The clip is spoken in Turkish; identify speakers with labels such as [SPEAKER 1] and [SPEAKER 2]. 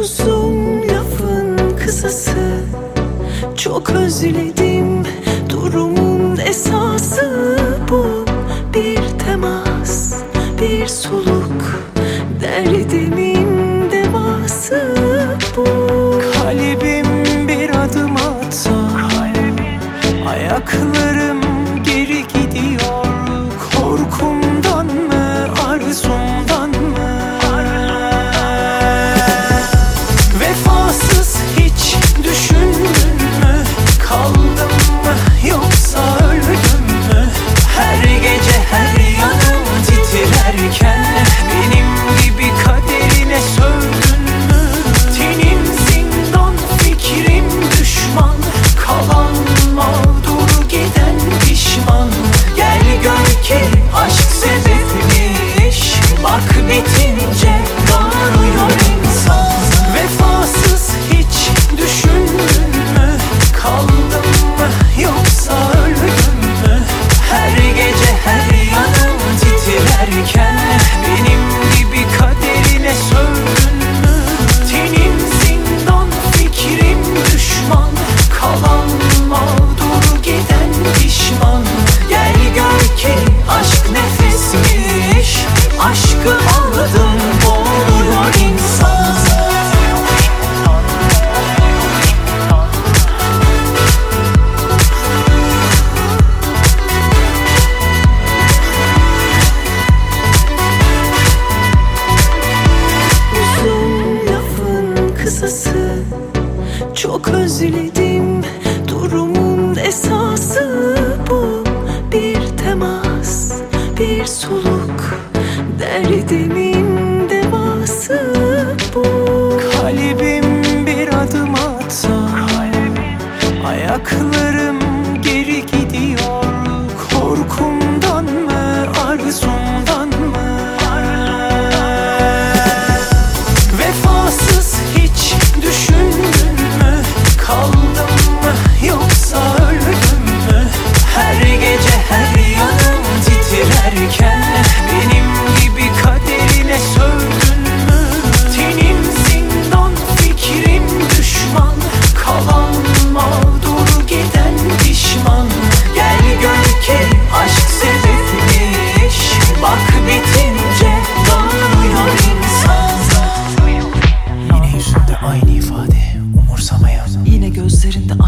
[SPEAKER 1] Uzun lafın kısası. Çok özledim durumun esası Bu. Bir temas, bir soluk Derdimin devası bu.
[SPEAKER 2] Kalbim bir adım atsa Ayaklarım
[SPEAKER 1] Esası bu bir temas, bir soluk Derdimin devası bu.
[SPEAKER 2] Kalbim bir adım atsa Ayaklarım
[SPEAKER 1] gözlerinde